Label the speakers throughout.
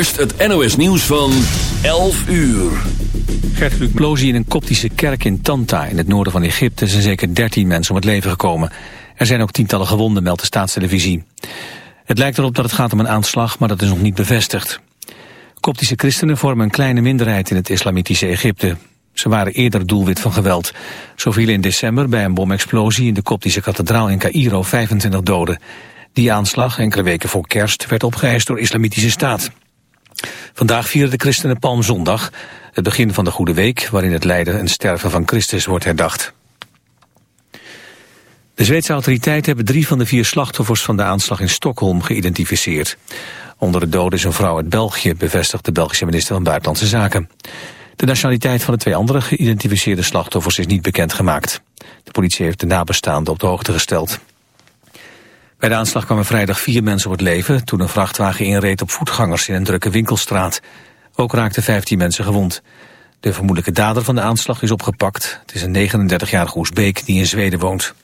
Speaker 1: Eerst het NOS nieuws van 11 uur.
Speaker 2: Gert explosie in een koptische kerk in Tanta in het noorden van Egypte zijn zeker 13 mensen om het leven gekomen. Er zijn ook tientallen gewonden, meldt de staatstelevisie. Het lijkt erop dat het gaat om een aanslag, maar dat is nog niet bevestigd. Koptische christenen vormen een kleine minderheid in het islamitische Egypte. Ze waren eerder doelwit van geweld. Zo vielen in december bij een bomexplosie in de koptische kathedraal in Cairo 25 doden. Die aanslag, enkele weken voor kerst, werd opgeëist door islamitische staat. Vandaag vieren de christenen Palmzondag, het begin van de Goede Week... waarin het lijden en sterven van Christus wordt herdacht. De Zweedse autoriteiten hebben drie van de vier slachtoffers van de aanslag in Stockholm geïdentificeerd. Onder de doden is een vrouw uit België, bevestigt de Belgische minister van Buitenlandse Zaken. De nationaliteit van de twee andere geïdentificeerde slachtoffers is niet bekendgemaakt. De politie heeft de nabestaanden op de hoogte gesteld. Bij de aanslag kwamen vrijdag vier mensen op het leven... toen een vrachtwagen inreed op voetgangers in een drukke winkelstraat. Ook raakten 15 mensen gewond. De vermoedelijke dader van de aanslag is opgepakt. Het is een 39-jarige Oezbeek die in Zweden woont.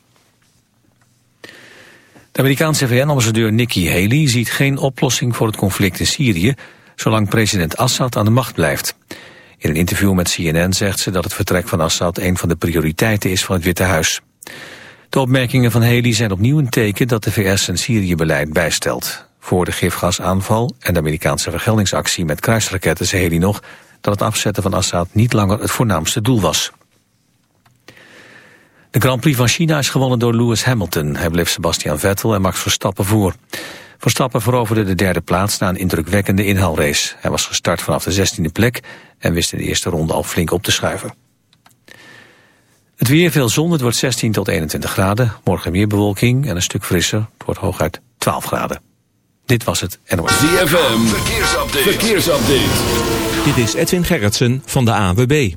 Speaker 2: De Amerikaanse VN-ambassadeur Nikki Haley ziet geen oplossing voor het conflict in Syrië... zolang president Assad aan de macht blijft. In een interview met CNN zegt ze dat het vertrek van Assad... een van de prioriteiten is van het Witte Huis. De opmerkingen van Haley zijn opnieuw een teken dat de VS zijn Syrië-beleid bijstelt. Voor de gifgasaanval en de Amerikaanse vergeldingsactie met kruisraketten zei Haley nog dat het afzetten van Assad niet langer het voornaamste doel was. De Grand Prix van China is gewonnen door Lewis Hamilton. Hij bleef Sebastian Vettel en Max Verstappen voor. Verstappen veroverde de derde plaats na een indrukwekkende inhaalrace. Hij was gestart vanaf de 16e plek en wist in de eerste ronde al flink op te schuiven. Het weer veel zon, het wordt 16 tot 21 graden. Morgen meer bewolking en een stuk frisser. Het wordt hooguit 12 graden. Dit was het NOS.
Speaker 1: ZFM, verkeersupdate. verkeersupdate.
Speaker 3: Dit is Edwin Gerritsen van de AWB.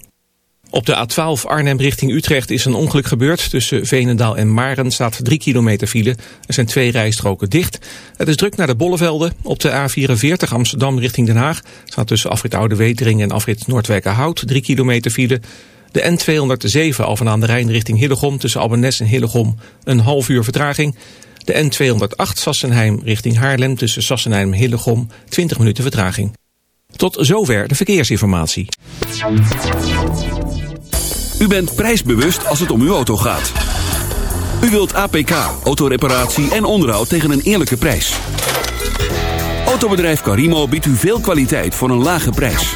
Speaker 3: Op de A12 Arnhem richting Utrecht is een ongeluk gebeurd. Tussen Veenendaal en Maren staat 3 kilometer file. Er zijn twee rijstroken dicht. Het is druk naar de Bollevelden. Op de A44 Amsterdam richting Den Haag staat tussen afrit Oude Wetering en afrit Noordwijkerhout 3 kilometer file. De N207 Alphen aan de Rijn richting Hillegom tussen Albenes en Hillegom een half uur vertraging. De N208 Sassenheim richting Haarlem tussen Sassenheim en Hillegom 20 minuten vertraging. Tot zover de verkeersinformatie.
Speaker 1: U bent prijsbewust als het om uw auto gaat. U wilt APK, autoreparatie en onderhoud tegen een eerlijke prijs. Autobedrijf Carimo biedt u veel kwaliteit voor een lage prijs.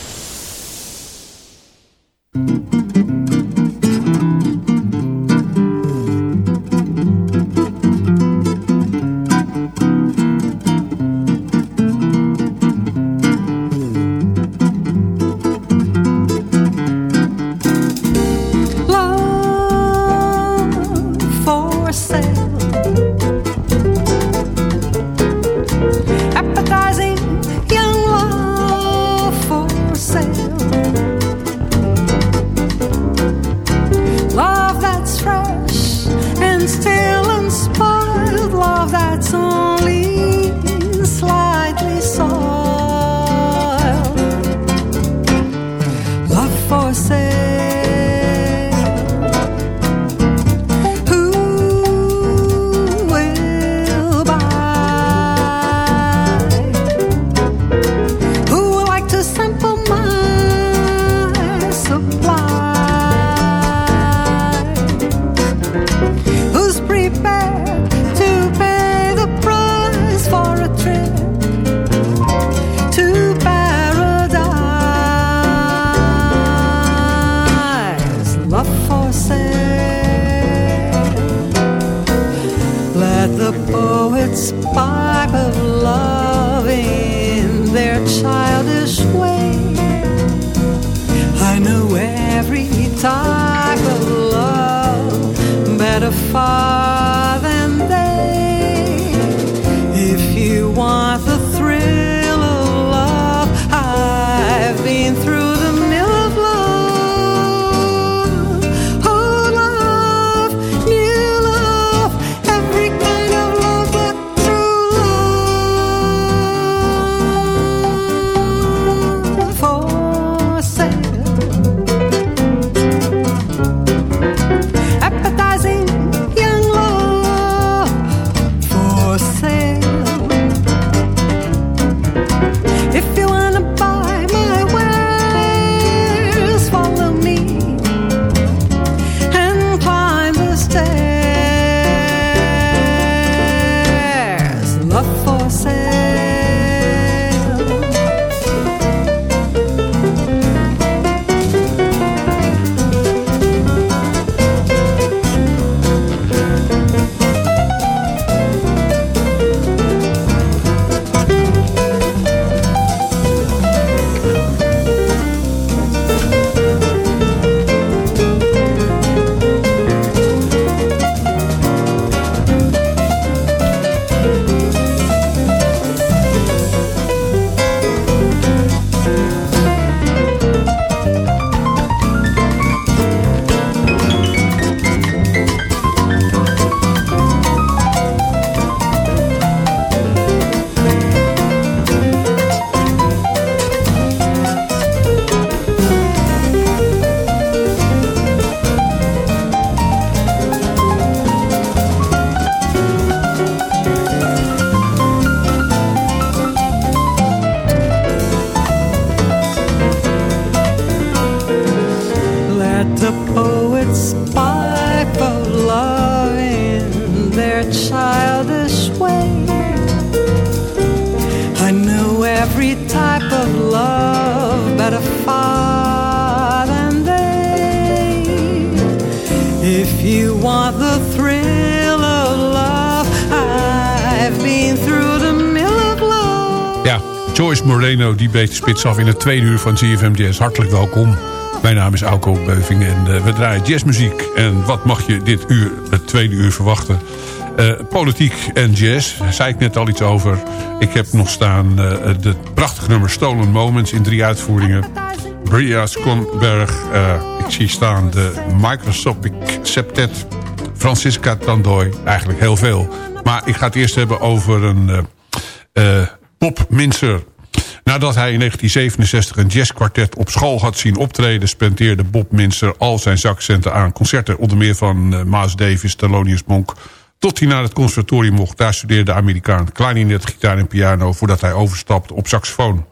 Speaker 4: You want the thrill of love, I've been through the mill of love.
Speaker 5: Ja, Joyce Moreno die breekt de spits af in het tweede uur van ZFM Jazz. Hartelijk welkom. Mijn naam is Auko Beuving en eh, we draaien jazzmuziek. En wat mag je dit uur, het tweede uur, verwachten? Eh, politiek en jazz, daar zei ik net al iets over. Ik heb nog staan eh de prachtige nummer Stolen Moments in drie uitvoeringen. Bria Skonberg, eh, zie staan de Microsoft Septet, Francisca Tandoy, eigenlijk heel veel. Maar ik ga het eerst hebben over een eh, eh, Bob Minzer. Nadat hij in 1967 een jazzkwartet op school had zien optreden... spendeerde Bob Minzer al zijn zakcenten aan concerten... onder meer van uh, Maas Davis, Thelonious Monk... tot hij naar het conservatorium mocht. Daar studeerde de Amerikaan klarinet, gitaar en piano... voordat hij overstapte op saxofoon.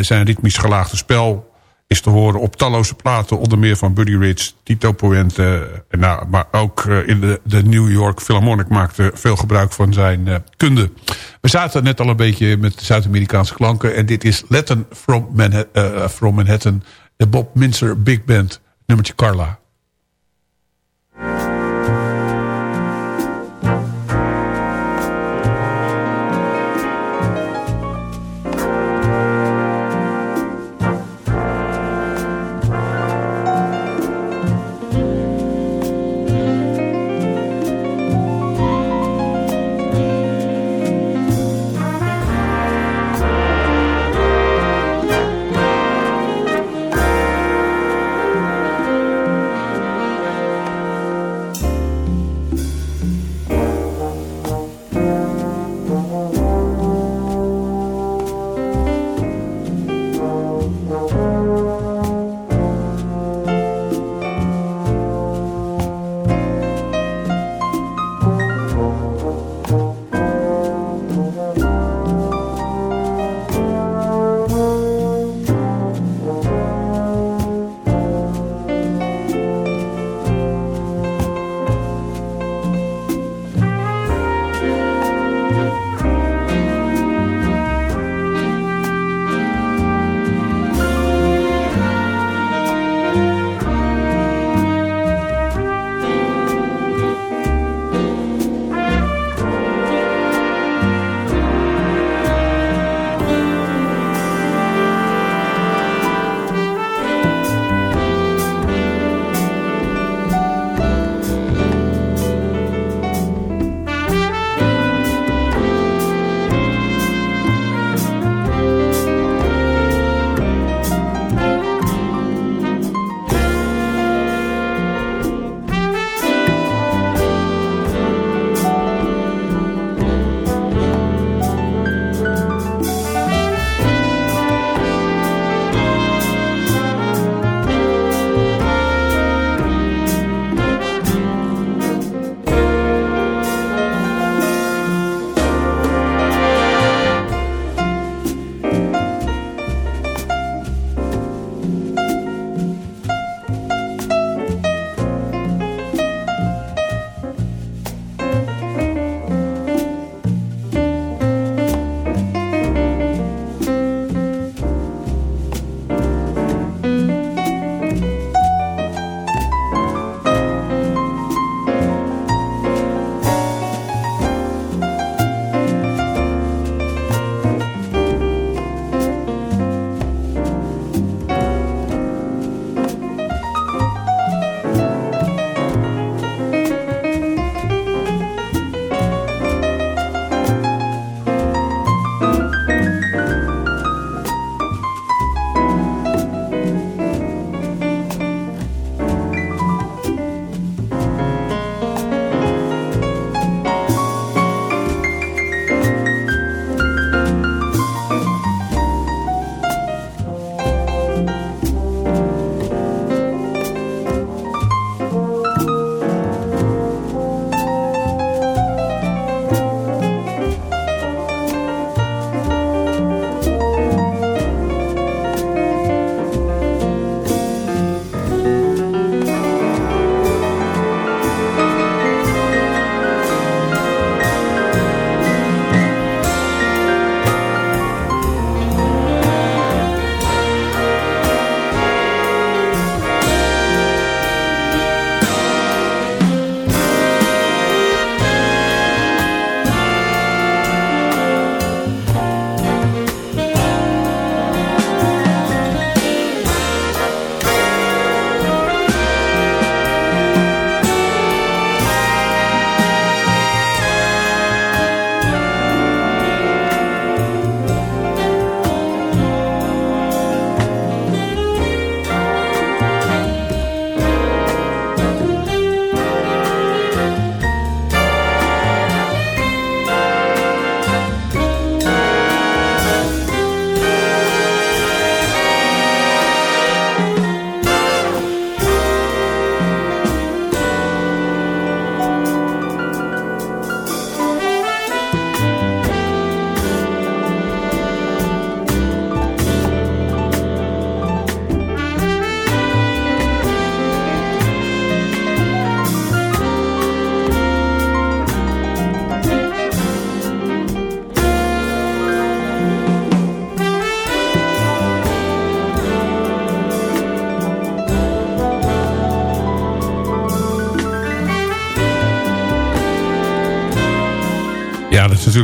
Speaker 5: Zijn ritmisch gelaagde spel is te horen op talloze platen... onder meer van Buddy Rich, Tito Puente... Uh, nou, maar ook uh, in de, de New York Philharmonic maakte veel gebruik van zijn uh, kunde. We zaten net al een beetje met Zuid-Amerikaanse klanken... en dit is Latin from Manhattan, from Manhattan de Bob Minzer Big Band, nummertje Carla.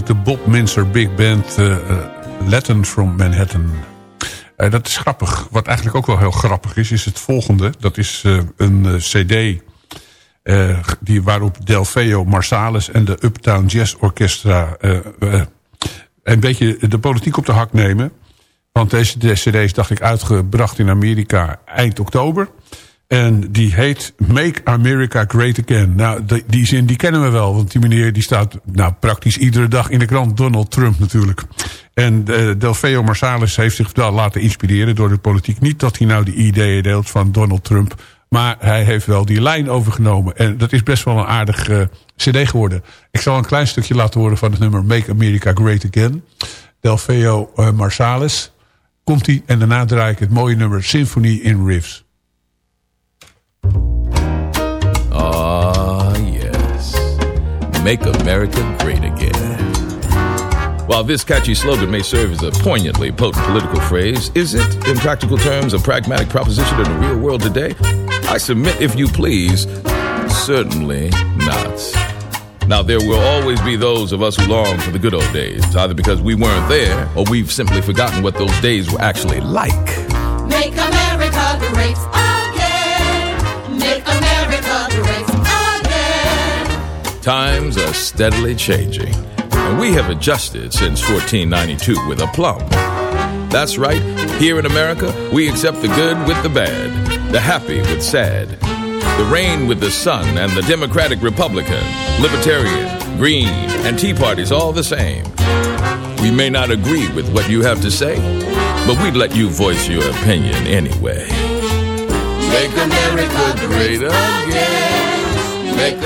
Speaker 5: De Bob Minster Big Band uh, Latin from Manhattan. Uh, dat is grappig. Wat eigenlijk ook wel heel grappig is, is het volgende. Dat is een cd die, waarop Delfeo Marsalis en de Uptown Jazz Orchestra... een beetje de politiek op de hak nemen. Want deze cd is, dacht ik, uitgebracht in Amerika eind oktober... En die heet Make America Great Again. Nou, die, zin die kennen we wel. Want die meneer die staat nou, praktisch iedere dag in de krant. Donald Trump natuurlijk. En uh, Delfeo Marsalis heeft zich wel laten inspireren door de politiek. Niet dat hij nou die ideeën deelt van Donald Trump. Maar hij heeft wel die lijn overgenomen. En dat is best wel een aardig uh, cd geworden. Ik zal een klein stukje laten horen van het nummer Make America Great Again. Delfeo uh, Marsalis. Komt-ie en daarna draai ik het mooie nummer Symphony in Riffs.
Speaker 6: Ah, yes. Make America great again. While this catchy slogan may serve as a poignantly potent political phrase, is it, in practical terms, a pragmatic proposition in the real world today? I submit, if you please, certainly not. Now, there will always be those of us who long for the good old days, either because we weren't there or we've simply forgotten what those days were actually like.
Speaker 7: Make America great
Speaker 6: Times are steadily changing, and we have adjusted since 1492 with aplomb. That's right, here in America, we accept the good with the bad, the happy with sad, the rain with the sun, and the Democratic Republican, Libertarian, Green, and Tea Parties all the same. We may not agree with what you have to say, but we'd let you voice your opinion anyway. Make America great again.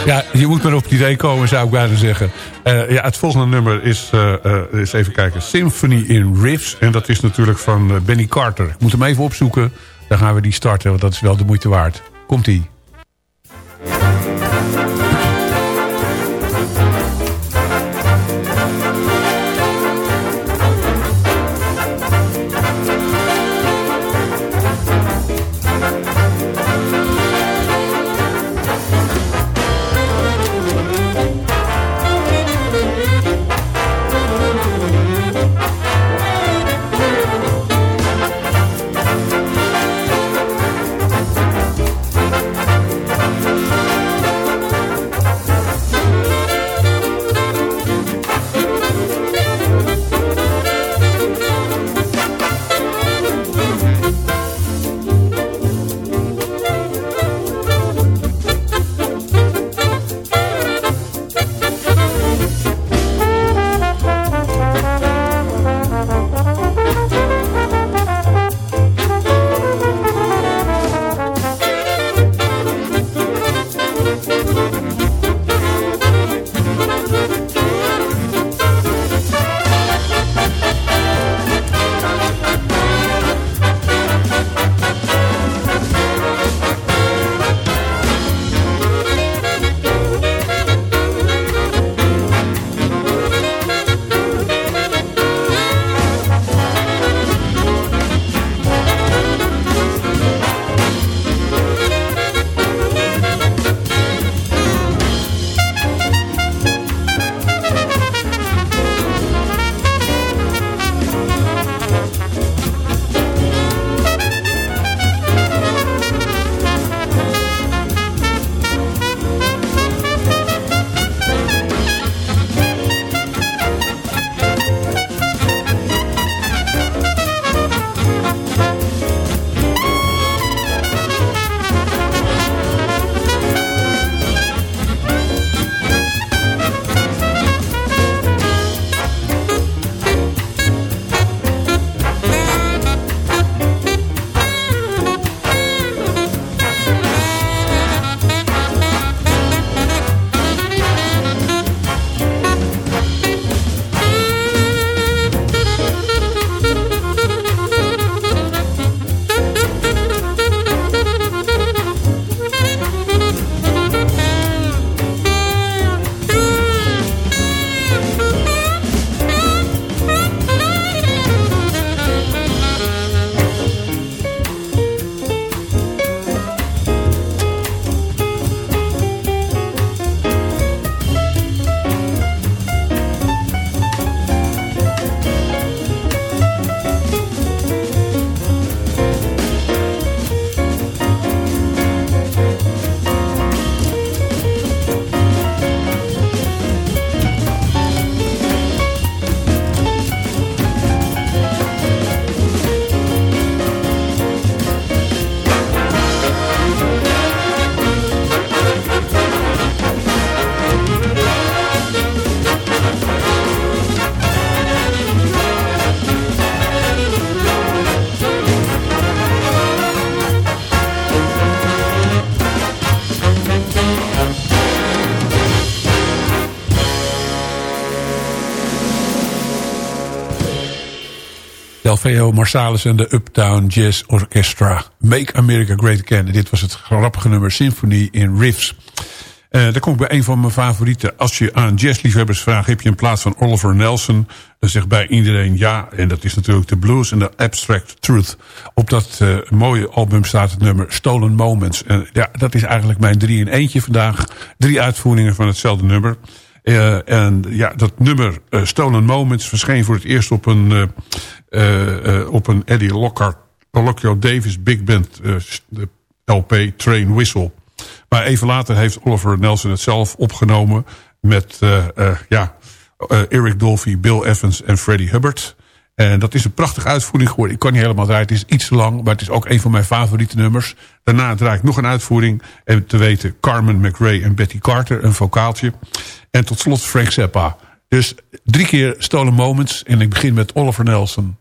Speaker 5: Ja, je moet maar op het idee komen, zou ik bijna zeggen. Uh, ja, het volgende nummer is, uh, eens even kijken, Symphony in Riffs. En dat is natuurlijk van Benny Carter. Ik moet hem even opzoeken. Dan gaan we die starten, want dat is wel de moeite waard. Komt-ie. Alveo Marsalis en de Uptown Jazz Orchestra. Make America Great Again. Dit was het grappige nummer Symphony in Riffs. Uh, daar kom ik bij een van mijn favorieten. Als je aan jazzliefhebbers vraagt, heb je in plaats van Oliver Nelson... dan zegt bij iedereen ja. En dat is natuurlijk de blues en de abstract truth. Op dat uh, mooie album staat het nummer Stolen Moments. En ja, dat is eigenlijk mijn drie in eentje vandaag. Drie uitvoeringen van hetzelfde nummer. Uh, en ja, dat nummer Stolen Moments verscheen voor het eerst op een, op een Eddie Lockhart, Lockjaw Davis Big Band LP Train Whistle... Maar even later heeft Oliver Nelson het zelf opgenomen... met uh, uh, ja, uh, Eric Dolphy, Bill Evans en Freddie Hubbard. En dat is een prachtige uitvoering geworden. Ik kan niet helemaal draaien, het is iets te lang... maar het is ook een van mijn favoriete nummers. Daarna draai ik nog een uitvoering. En te weten Carmen McRae en Betty Carter, een vocaaltje. En tot slot Frank Zappa. Dus drie keer Stolen Moments. En ik begin met Oliver Nelson.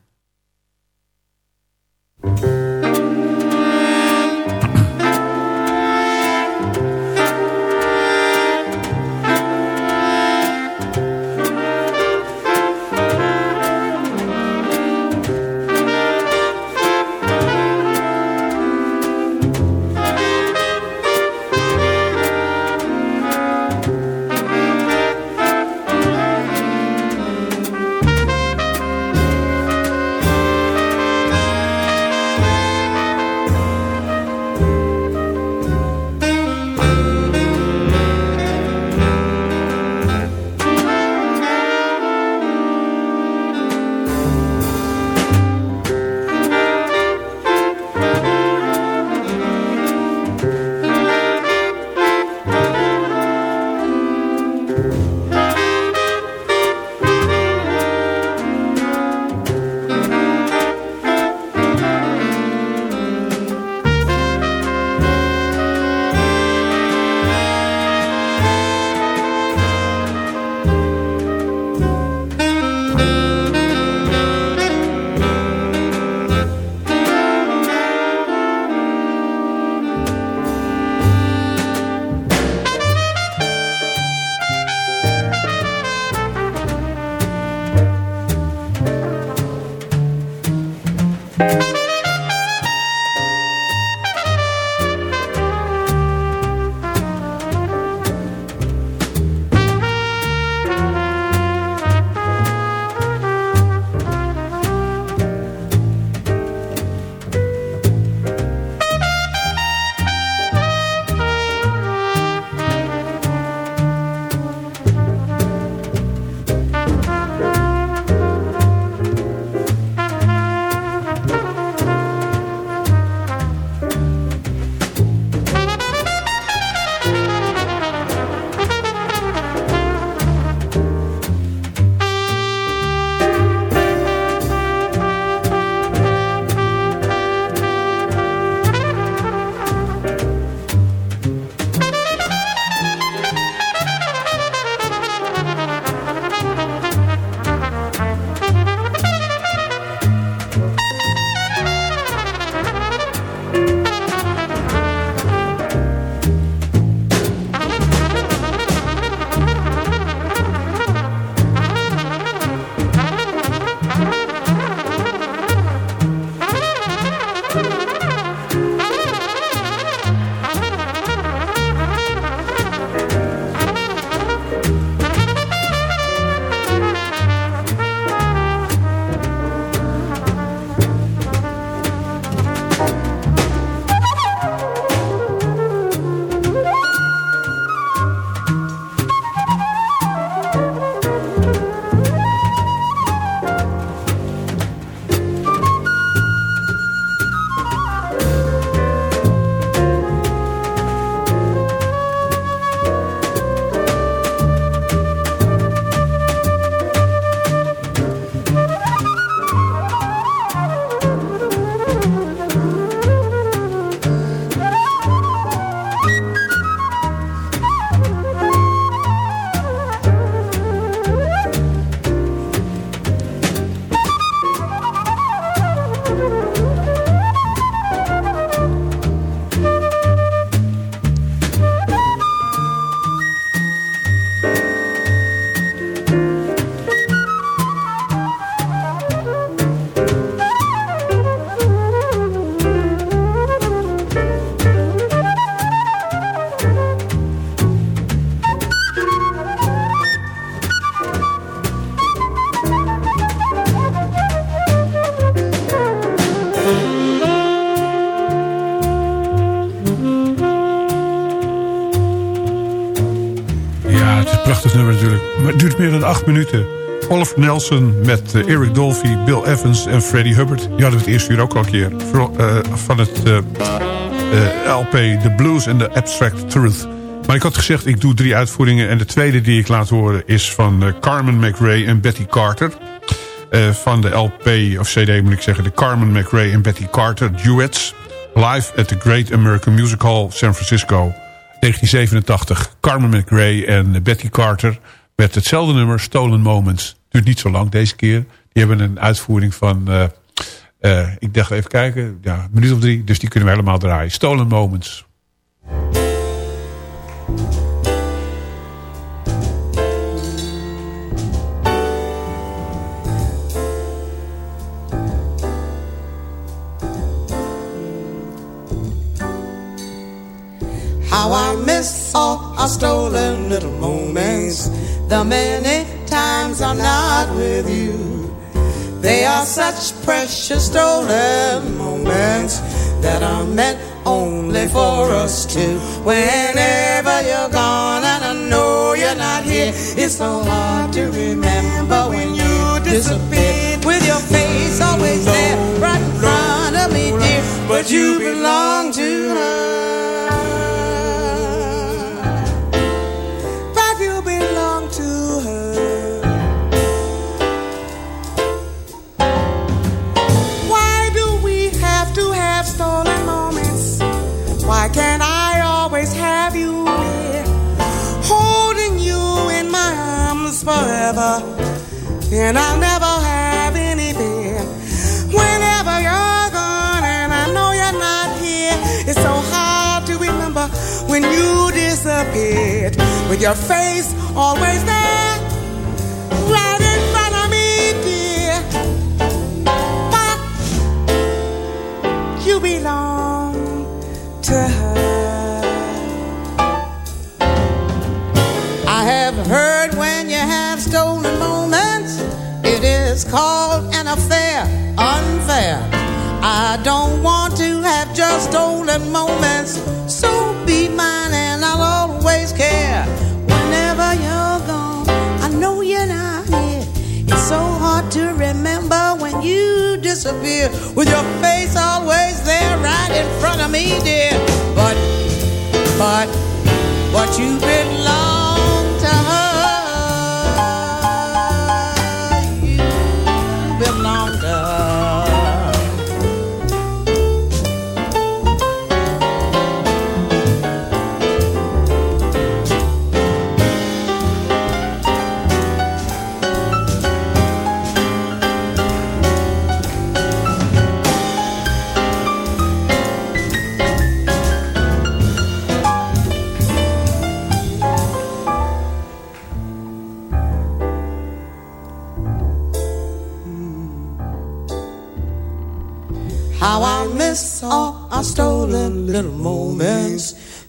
Speaker 5: minuten. Oliver Nelson met eh, Eric Dolphy, Bill Evans en Freddie Hubbard. Die hadden we het eerste uur ook al een keer. Eh, van het eh, LP The Blues and the Abstract Truth. Maar ik had gezegd, ik doe drie uitvoeringen. En de tweede die ik laat horen is van Carmen McRae en Betty Carter. Van de LP, of CD moet ik zeggen... de Carmen McRae en Betty Carter Duets... live at the Great American Music Hall San Francisco 1987. Carmen McRae en Betty Carter met hetzelfde nummer Stolen Moments. Duurt niet zo lang deze keer. Die hebben een uitvoering van... eh, eh, ik dacht even kijken, ja, minuut of drie. Dus die kunnen we helemaal draaien. Stolen Moments.
Speaker 4: How I miss all our stolen little moments. The many times I'm not with you. They are such precious stolen moments that are meant only for us two. Whenever you're gone and I know you're not here, it's so hard to remember when you disappear. With your face always there, right in front of me, dear. But you belong to her. And I'll never have any fear. Whenever you're gone and I know you're not here, it's so hard to remember when you disappeared. With your face always there, called an affair, unfair. I don't want to have just stolen moments, so be mine and I'll always care. Whenever you're gone, I know you're not here. It's so hard to remember when you disappear with your face always there right in front of me, dear. But, but, but you belong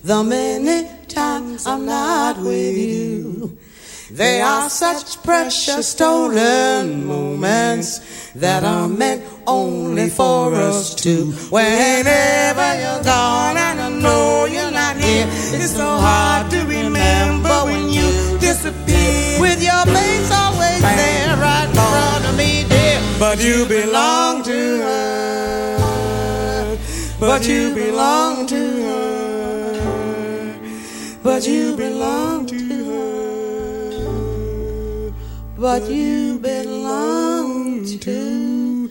Speaker 4: The many times I'm not with you. They are such precious stolen moments that are meant only for us two. Whenever you're gone and I know you're not here, it's so hard to remember when you disappear. With your face always there right in front of me, dear. But you belong to her. But you belong to her. But you belong to her. But you belong to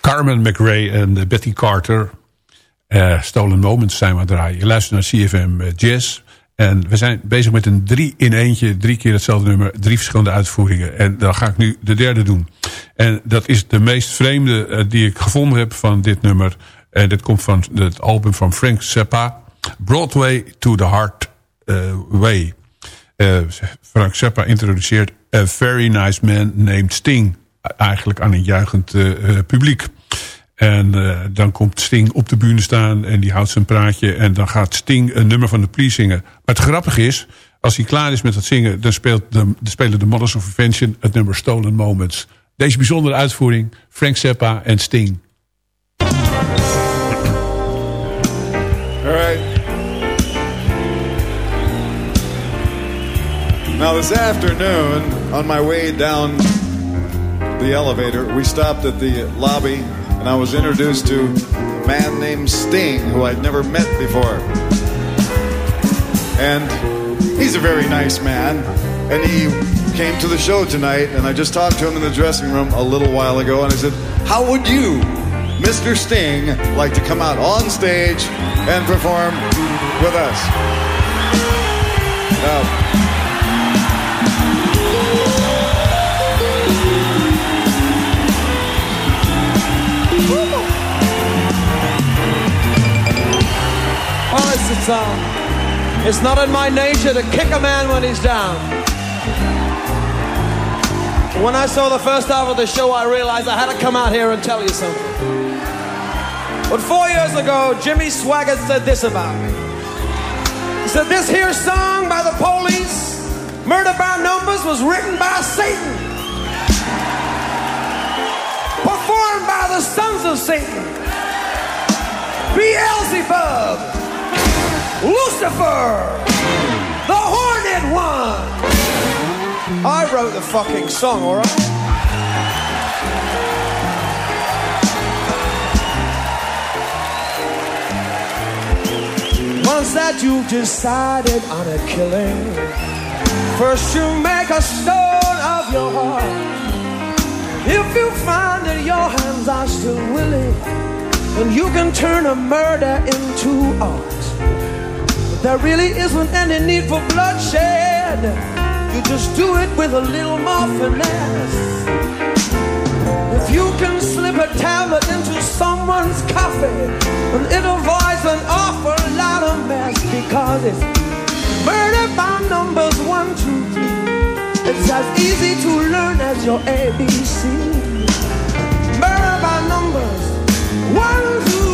Speaker 5: Carmen McRae en eh, Betty Carter. Eh, Stolen Moments zijn we draaien. Je luistert naar CFM eh, Jazz. En we zijn bezig met een drie in eentje. Drie keer hetzelfde nummer. Drie verschillende uitvoeringen. En dan ga ik nu de derde doen. En dat is de meest vreemde eh, die ik gevonden heb van dit nummer. En dit komt van het album van Frank Zappa. Broadway to the Heart eh, Way. Eh, Frank Zappa introduceert A Very Nice Man Named Sting. Eigenlijk aan een juichend publiek. En eh, dan komt Sting op de bühne staan en die houdt zijn praatje. En dan gaat Sting een nummer van de Police zingen. Maar het grappige is, als hij klaar is met het zingen... dan, speelt de, dan spelen de Mothers of Invention het nummer Stolen Moments. Deze bijzondere uitvoering, Frank Zappa en Sting.
Speaker 8: Now, this afternoon, on my way down the elevator, we stopped at the lobby and I was introduced to a man named Sting, who I'd never met before. And he's a very nice man. And he came to the show tonight, and I just talked to him in the dressing room a little while ago, and I said, How would you, Mr. Sting, like to come out on stage and perform with us? Now,
Speaker 9: It's, it's not in my nature to kick a man when he's down. When I saw the first half of the show, I realized I had to come out here and tell you something. But four years ago, Jimmy Swaggart said this about me. He said, This here song by the police, Murder by Numbers, was written by Satan, performed by the sons of Satan, Beelzebub. Lucifer, the Horned One. I wrote the fucking song, all right? Once that you've decided on a killing, first you make a stone of your heart. If you find that your hands are still willing, then you can turn a murder into art. There really isn't any need for bloodshed. You just do it with a little more finesse. If you can slip a tablet into someone's coffee, then it avoids an awful lot of mess because it's murder by numbers one, two, three. It's as easy to learn as your ABC. Murder by numbers one, two,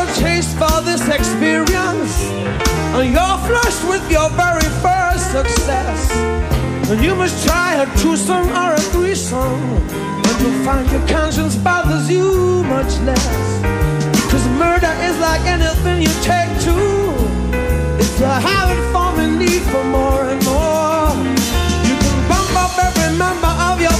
Speaker 9: flushed with your very first success, then you must try a twosome or a threesome, and you'll find your conscience bothers you much less. Cause murder is like anything you take to, it's a habit forming need for more and more. You can bump up every member of your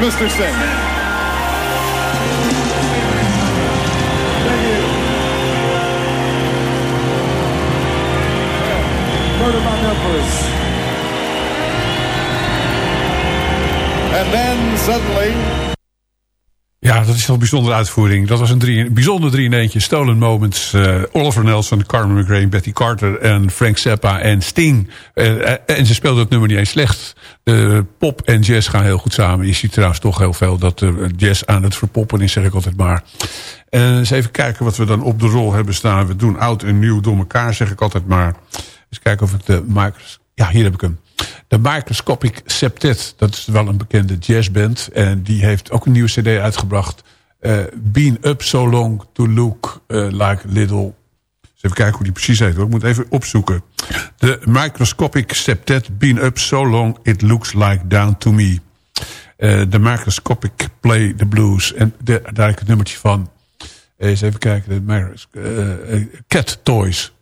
Speaker 8: Mr. Sting.
Speaker 9: Murder by numbers.
Speaker 8: And then suddenly,
Speaker 5: Ja, dat is wel een bijzondere uitvoering. Dat was een drie, bijzonder drie in eentje. Stolen Moments, eh, Oliver Nelson, Carmen McRae, Betty Carter en Frank Zappa en Sting. Eh, eh, en ze speelden het nummer niet eens slecht. De pop en jazz gaan heel goed samen. Je ziet trouwens toch heel veel dat uh, jazz aan het verpoppen is, zeg ik altijd maar. Uh, eens even kijken wat we dan op de rol hebben staan. We doen oud en nieuw door elkaar, zeg ik altijd maar. Eens kijken of ik de micros... Ja, hier heb ik hem. De Microscopic Septet, dat is wel een bekende jazzband. En die heeft ook een nieuwe cd uitgebracht. Uh, Been Up So Long To Look uh, Like Little... Dus even kijken hoe die precies heet. Ik moet even opzoeken. De Microscopic Septet Been Up So Long It Looks Like Down To Me. De uh, Microscopic Play The Blues. En de, daar heb ik het nummertje van. Eens even kijken. De Cat Toys.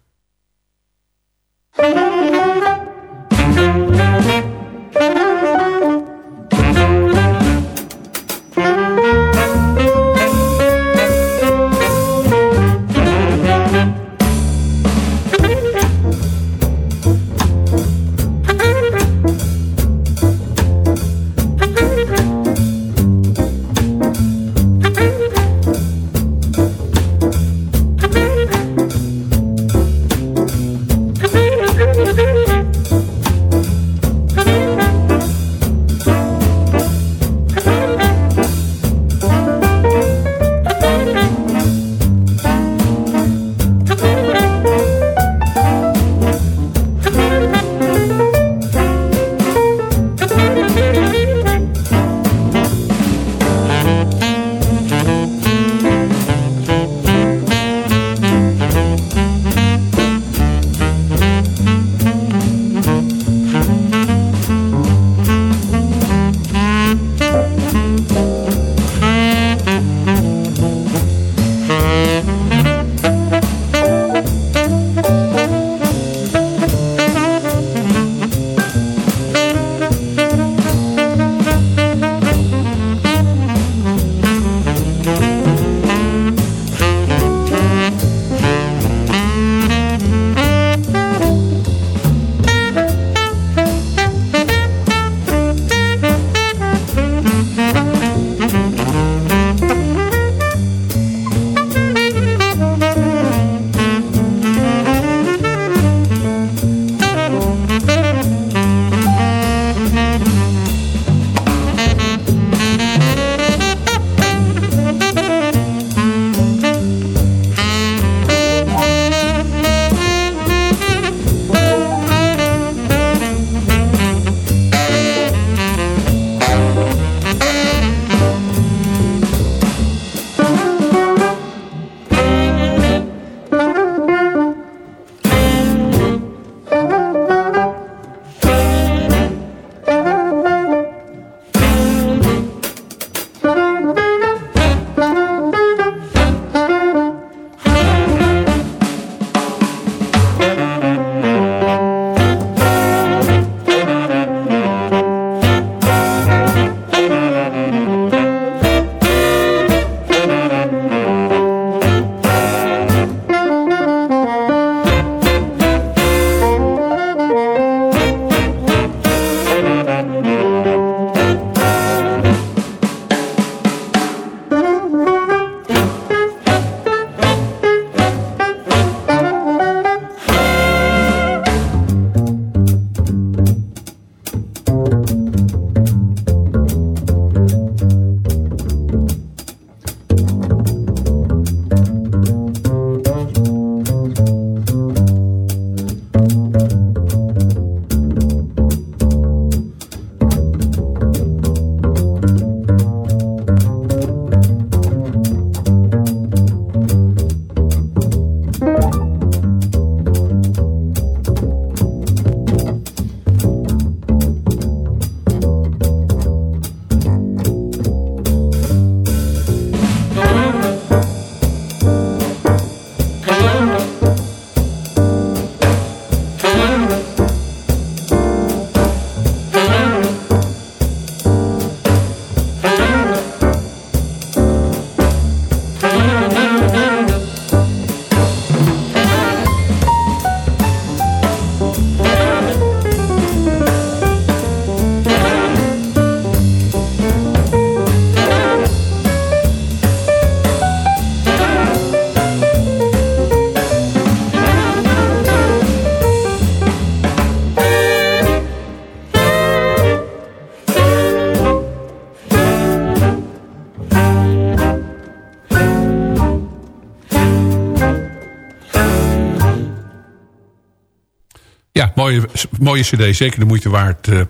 Speaker 5: Mooie, cd. Zeker de moeite waard. Eh,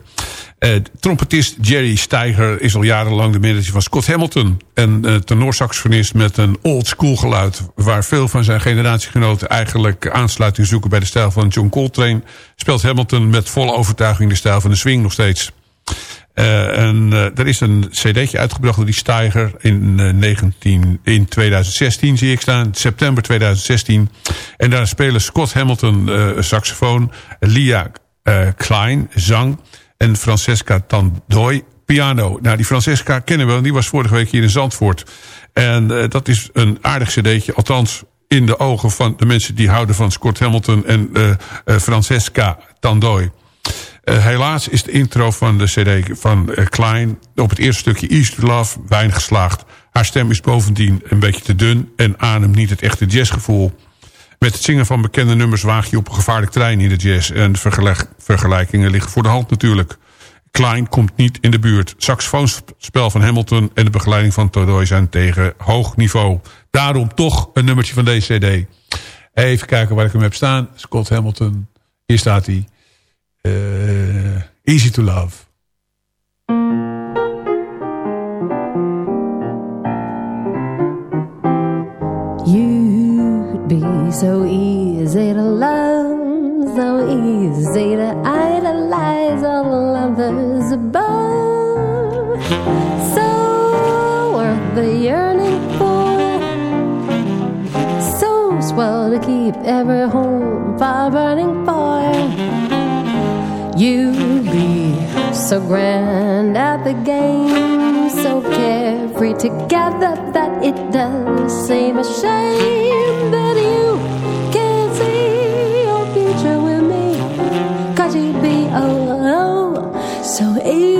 Speaker 5: eh, trompetist Jerry Steiger is al jarenlang de manager van Scott Hamilton. Een uh, tenorsaxofonist met een old school geluid... waar veel van zijn generatiegenoten eigenlijk aansluiting zoeken... bij de stijl van John Coltrane... speelt Hamilton met volle overtuiging de stijl van de swing nog steeds. Uh, en uh, er is een cd'tje uitgebracht door die Steiger in, uh, 19, in 2016, zie ik staan. September 2016. En daar spelen Scott Hamilton saxofoon, Lia Klein zang en Francesca Tandoy piano. Nou, die Francesca kennen we, die was vorige week hier in Zandvoort. En dat is een aardig cd'tje, althans in de ogen van de mensen die houden van Scott Hamilton en Francesca Tandoy. Uh, helaas is de intro van de cd van uh, Klein op het eerste stukje East Love weinig geslaagd. Haar stem is bovendien een beetje te dun en ademt niet het echte jazzgevoel. Met het zingen van bekende nummers waag je op een gevaarlijk trein in de jazz. En vergelijk, vergelijkingen liggen voor de hand natuurlijk. Klein komt niet in de buurt. Saxofoonspel van Hamilton en de begeleiding van Todoy zijn tegen hoog niveau. Daarom toch een nummertje van deze cd. Even kijken waar ik hem heb staan. Scott Hamilton. Hier staat hij. Uh, easy to love.
Speaker 10: You'd be so easy to love, so easy to idolize all lovers above. So worth the yearning for, so swell to keep every home fire burning for. You'd be so grand at the game, so carefree together that it does seem a shame that you can't see your future with me. Cause you'd be, oh so easy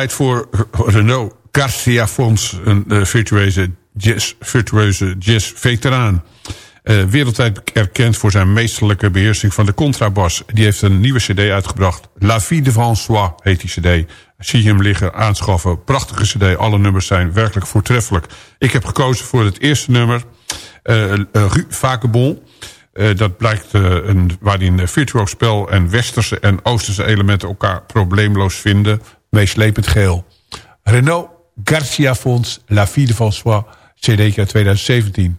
Speaker 5: tijd voor Renault Garcia Fons, een uh, virtueuze jazz, virtueuze jazz-veteraan. Uh, wereldwijd erkend voor zijn meesterlijke beheersing van de contrabas. Die heeft een nieuwe cd uitgebracht. La Vie de François heet die cd. Zie je hem liggen, aanschaffen. Prachtige cd, alle nummers zijn werkelijk voortreffelijk. Ik heb gekozen voor het eerste nummer. Uh, Rue dat blijkt een, waarin virtuoos spel en westerse en oosterse elementen elkaar probleemloos vinden. Meeslepend geel. Renault Garcia Fonds La Vie de François, CD 2017.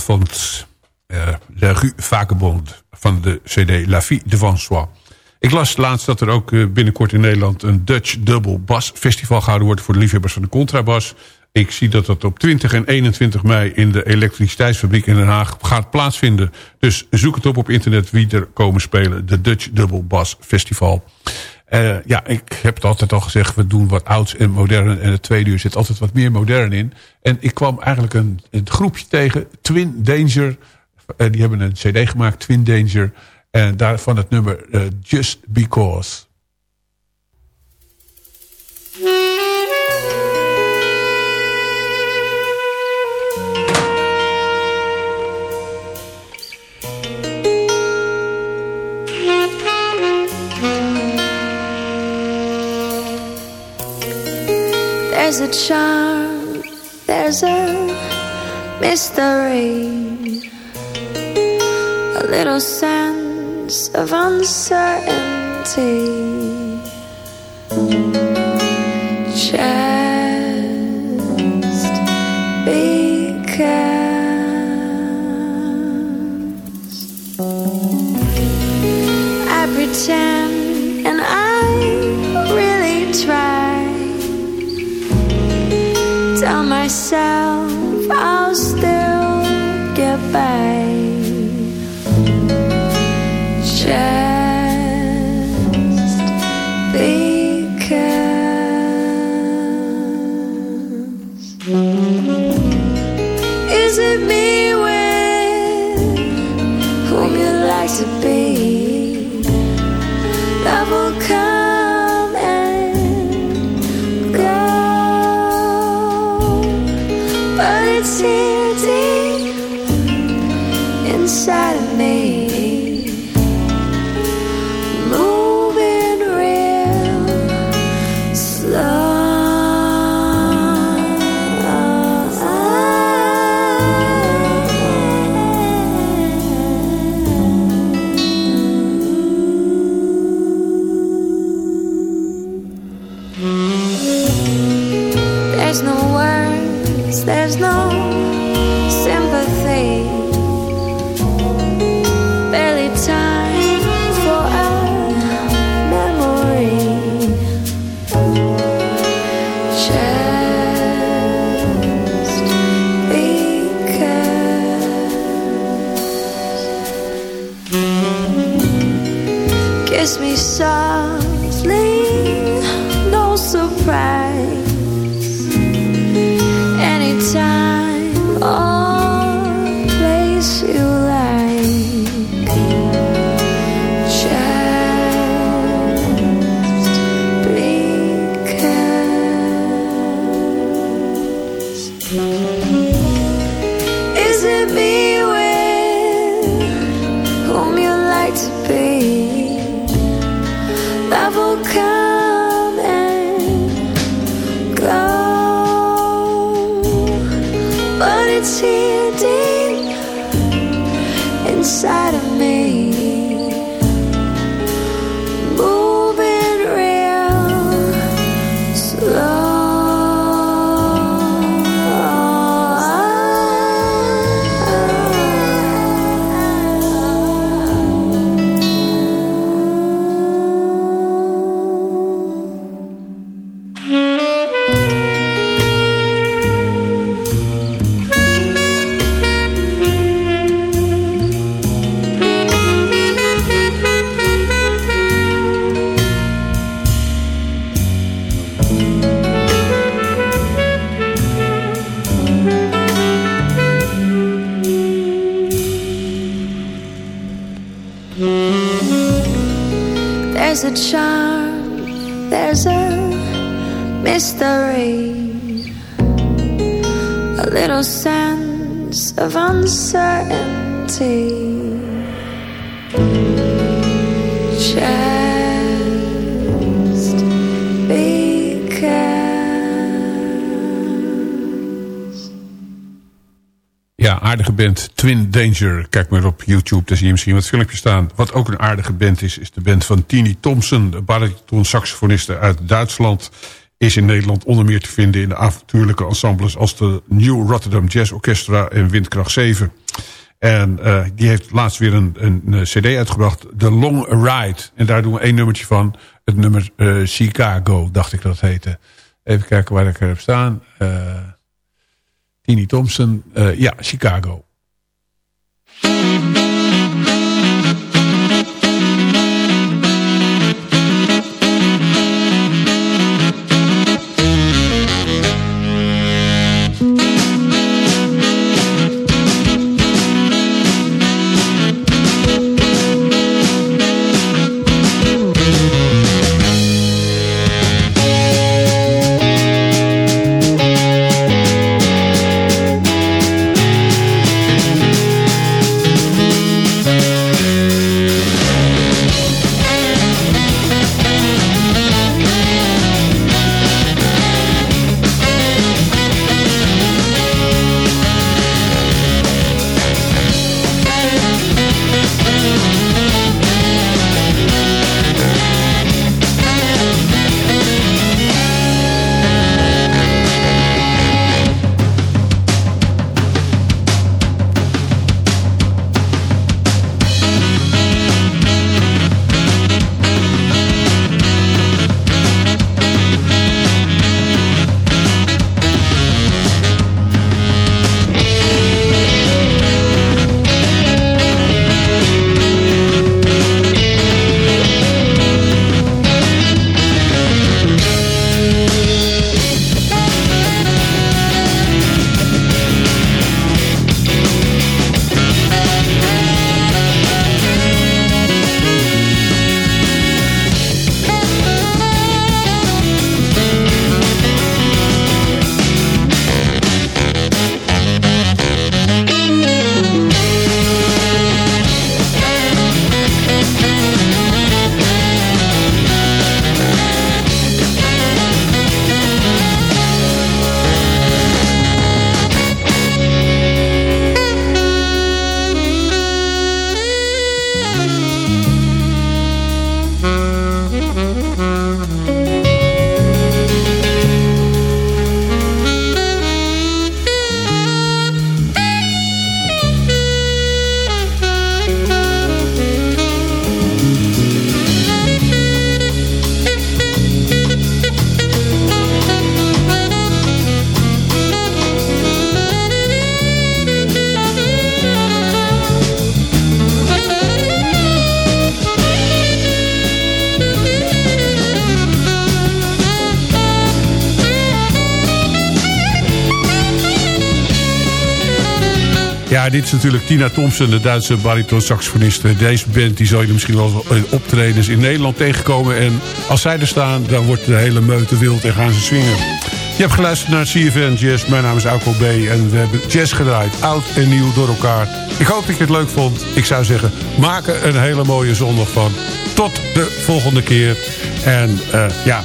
Speaker 5: Font. Uh, de Rue Vagebond van de cd La Vie de François. Ik las laatst dat er ook uh, binnenkort in Nederland... een Dutch Double Bass Festival gehouden wordt... voor de liefhebbers van de contrabas. Ik zie dat dat op 20 en 21 mei... in de elektriciteitsfabriek in Den Haag gaat plaatsvinden. Dus zoek het op op internet wie er komen spelen. De Dutch Double Bass Festival. Uh, ja, ik heb het altijd al gezegd, we doen wat ouds en modern. En het tweede uur zit altijd wat meer modern in. En ik kwam eigenlijk een, een groepje tegen, Twin Danger. Uh, die hebben een cd gemaakt, Twin Danger. En daarvan het nummer uh, Just Because.
Speaker 11: There's a charm, there's a mystery, a little sense of uncertainty. Just
Speaker 5: Kijk maar op YouTube, daar zie je misschien wat filmpjes staan. Wat ook een aardige band is, is de band van Tini Thompson. De bariton saxofoniste uit Duitsland. is in Nederland onder meer te vinden in de avontuurlijke ensembles als de New Rotterdam Jazz Orchestra en Windkracht 7. En uh, die heeft laatst weer een, een, een, cd uitgebracht, The Long Ride. En daar doen we één nummertje van, het nummer uh, Chicago, dacht ik dat het heette. Even kijken waar ik er heb staan. Uh, Tini Thompson, ja, Chicago. Ja, dit is natuurlijk Tina Thompson, de Duitse bariton-saxofoniste. Deze band die zal je misschien wel in optredens in Nederland tegenkomen. En als zij er staan, dan wordt de hele meute wild en gaan ze swingen. Je hebt geluisterd naar CFN Jazz. Mijn naam is Alco B. En we hebben jazz gedraaid. Oud en nieuw door elkaar. Ik hoop dat je het leuk vond. Ik zou zeggen, maak er een hele mooie zondag van. Tot de volgende keer. En uh, ja,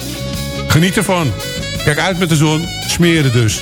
Speaker 5: geniet ervan. Kijk uit met de zon. Smeren dus.